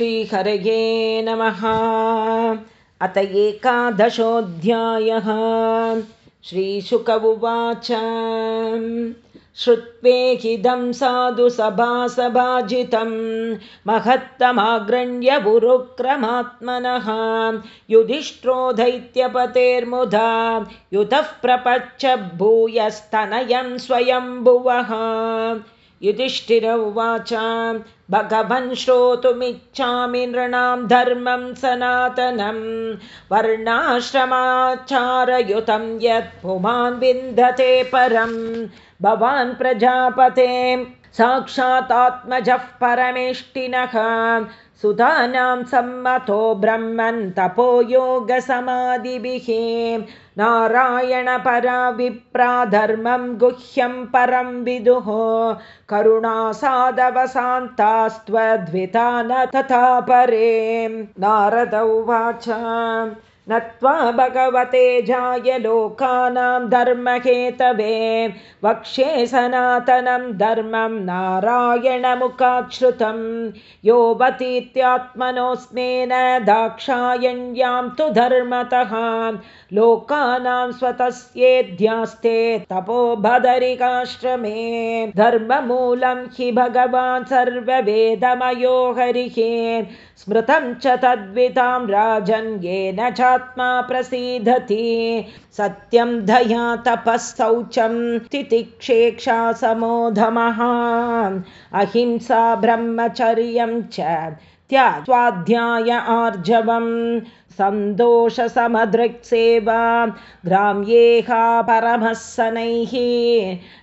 श्रीहरये नमः। अत एकादशोऽध्यायः। श्रीशुक उवाच। श्रुत्वेहिदं साधु सभासभाजितं महत्तमाग्रण्यबुरुक्रमात्मनः युधिष्ठ्रो दैत्यपतेर्मुधा युतः प्रपच्च भूयस्तनयं स्वयम्भुवः युधिष्ठिर उवाच भगवन् श्रोतुमिच्छामि नृणां धर्मं सनातनं वर्णाश्रमाचारयुतं यत् पुमान् विन्दते परं भवान् प्रजापते साक्षातात्मजः परमेष्टिनः। सुधानां सम्मतो ब्रह्मन् तपो योगसमाधिभिः। नारायणपरा विप्रा धर्मं गुह्यं परं विदुः। करुणासाधवसान्तास्त्वद्विता न तथा परे। नारद उवाच नत्वा भगवते जाय लोकानां धर्महेतवे वक्षे सनातनं धर्मं नारायणमुखाच्छ्रुतं योऽवतीत्यात्मनोऽस्मेन दाक्षायण्यां तु धर्मतः। लोकानां स्वतस्येऽध्यास्ते तपो भदरिकाश्रमे। धर्ममूलं हि भगवान् सर्ववेदमयो हरिः। स्मृतं च तद्वितां राजन् येन चात्मा प्रसीदति। सत्यं दया तपः शौचं तितिक्षेक्षा समोधमः अहिंसा ब्रह्मचर्यं च त्याध्याय आर्जवम्। सन्तोषसमदृक्सेवा। ग्राम्येहा परमः सनैः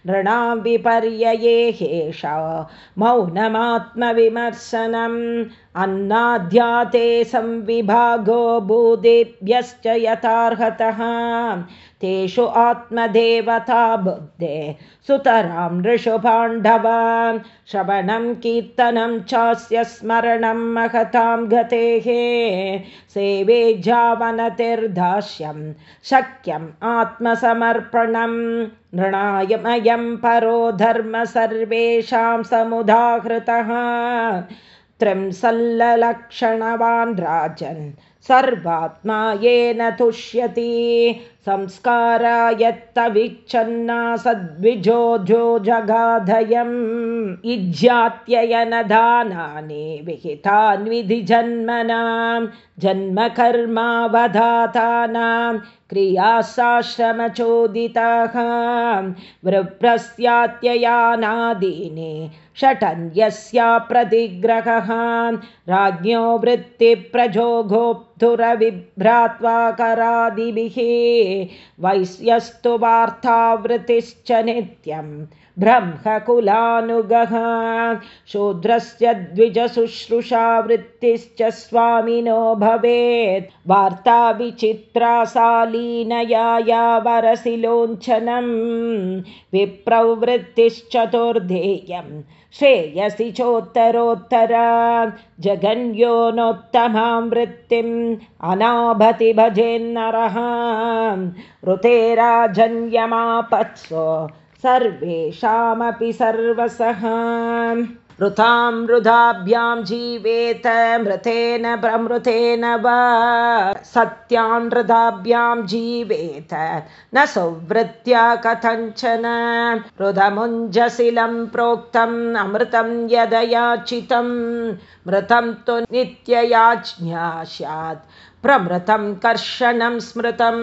नृणां विपर्ययेहेषा मौनमात्मविमर्शनम्। अन्नाद्याते संविभागो भूदेभ्यश्च यथार्हतः तेषु आत्मदेवता बुद्धे सुतरां नृषु पाण्डवा श्रवणं कीर्तनं चास्य स्मरणं महतां गतेः। सेवे जावनतिर्दास्यं शक्यम् आत्मसमर्पणं। नृणायमयं परो धर्म सर्वेषां समुदाहृतः। त्रिंसल्लक्षणवान् राजन् सर्वात्मा येन तुष्यति संस्कारायत्तविच्छन्ना सद्विजोजो जगाधयम् इज्यात्ययनदानानि विहितान्विधिजन्मनां जन्मकर्मावधातानां क्रियासाश्रमचोदिताः वृप्रस्यात्ययानादीनि षटन्यस्या प्रतिग्रहः राज्ञो वृत्तिप्रजो गोप्तुरविभ्रात्वा करादिभिः वैश्यस्तु वार्तावृत्तिश्च नित्यं ब्रह्मकुलानुगः। शूद्रस्य द्विजशुश्रूषावृत्तिश्च स्वामिनो भवेत्। वार्ता विचित्राशालीनया या वरसिलोञ्चनं विप्रवृत्तिश्चतुर्धेयम्। श्रेयसि चोत्तरोत्तरा। जगन्योनोत्तमां वृत्तिम् अनाभति भजेन्नरः। ऋतेराजन्यमापत्सो सर्वेषामपि सर्वसः मृतां मृधाभ्यां जीवेत मृतेन प्रमृतेन वा। सत्यां मृदाभ्यां जीवेत न सुवृत्त्या कथञ्चन। हृदमुञ्जशिलं प्रोक्तम् अमृतं यदयाचितं। मृतं तु नित्ययाज्ञा स्यात्। प्रमृतं कर्षणं स्मृतं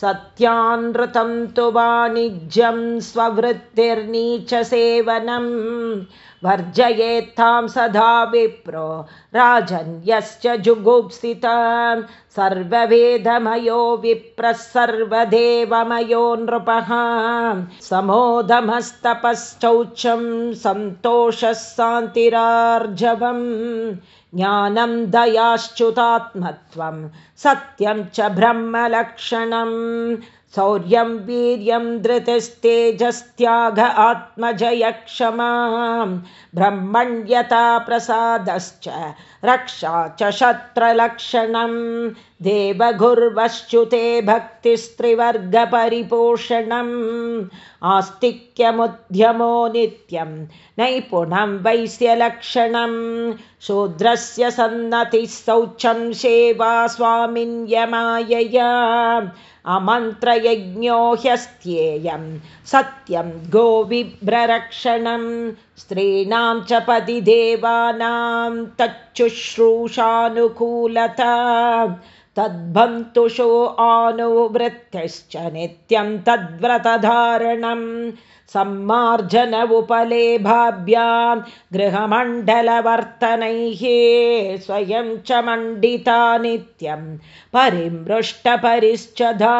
सत्यानृतं तु वाणिज्यं स्ववृत्तिर्नीचसेवनम् वर्जयेत्तां सदा विप्रो राजन्यश्च जुगुप्सिता सर्ववेदमयो विप्रः सर्वदेवमयो नृपः समोदमस्तपश्चौचं सन्तोषः शान्तिरार्जवम् ज्ञानं दयाश्च्युतात्मत्वं सत्यं च ब्रह्मलक्षणम् शौर्यं वीर्यं धृतिस्तेजस्त्याग आत्मजयक्षमा ब्रह्मण्यता प्रसादश्च रक्षा च शत्रलक्षणं देवगुर्वश्च्युते भक्तिस्त्रिवर्गपरिपोषणम् आस्तिक्यमुद्यमो नित्यं नैपुणं वैश्यलक्षणं शूद्रस्य सन्नतिः शौचं सेवा स्वामिन्यमायया अमन्त्रयज्ञो ह्यस्त्येयं सत्यं गोविभ्ररक्षणं स्त्रीणां च पतिदेवानां तच्छुश्रूषानुकूलता तद्भन्तुषो आनुवृत्तिश्च नित्यं तद्व्रतधारणम् सम्मार्जन उपलेभाभ्यां गृहमण्डलवर्तनैः स्वयं च मण्डिता नित्यं परिमृष्टपरिश्चधा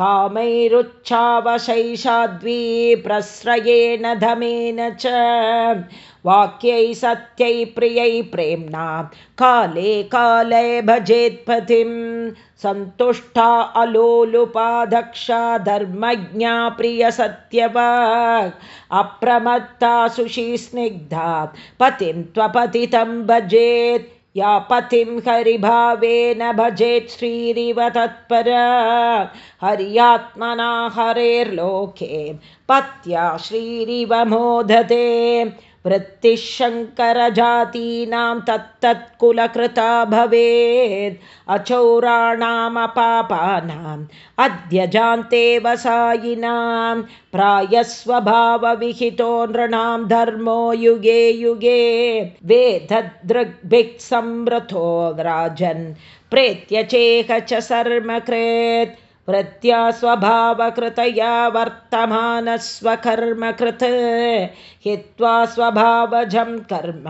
कामैरुच्छावशैषाद्वी प्रश्रयेण धमेन च। वाक्यै सत्यै प्रियै प्रेम्णा। काले काले भजेत्पतिं सन्तुष्टा अलोलुपादक्षा धर्मज्ञा प्रियसत्यवाक्। अप्रमत्ता सुशीस्निग्धा। पतिं त्वपतितं भजेत् या पतिं हरिभावेन भजेत् श्रीरिव तत्परा। हर्यात्मना हरेर्लोके। पत्या श्रीरिव मोदते वृत्तिशङ्करजातीनां तत्तत्कुलकृता भवेत्। अचौराणामपापानाम् अद्य जान्ते वसायिनां प्रायस्वभावविहितो नृणां धर्मो युगे युगे। वेददृग्भिः संवृतो राजन् प्रेत्य चेह च सर्मकृत् प्रत्यास्वभावकृतया वर्तमानस्वकर्मकृत् हित्वा स्वभावजं कर्म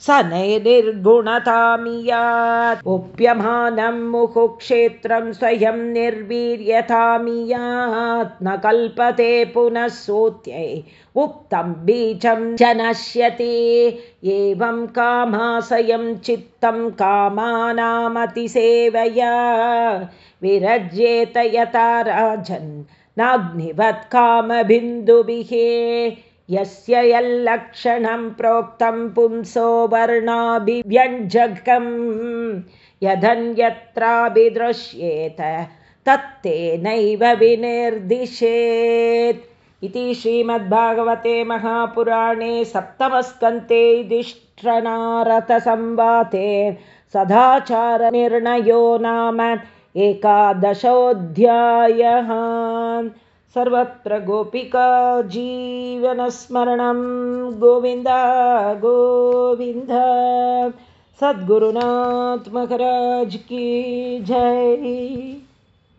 स नैर्निर्गुणतामियात् उप्यमानं मुहुक्षेत्रं स्वयं निर्वीर्यतामियात्। न कल्पते पुनः सूत्यै उक्तं बीजं जनश्यति। एवं कामाशयं चित्तं कामानामतिसेवया। विरज्येत यथा राजन् नाग्निवत्कामबिन्दुभिः यस्य यल्लक्षणं प्रोक्तं पुंसो वर्णाभिव्यञ्जकम् यदन्यत्राभिदृश्येत तत्तेनैव विनिर्दिशेत्। इति श्रीमद्भागवते महापुराणे सप्तमस्कन्ते युधिष्ठनारथसंवाते सदाचारनिर्णयो नाम एकादशोऽध्यायः सर्वत्र गोपिका जीवनस्मरणं। गोविन्द गोविन्द। सद्गुरुनाथ की जय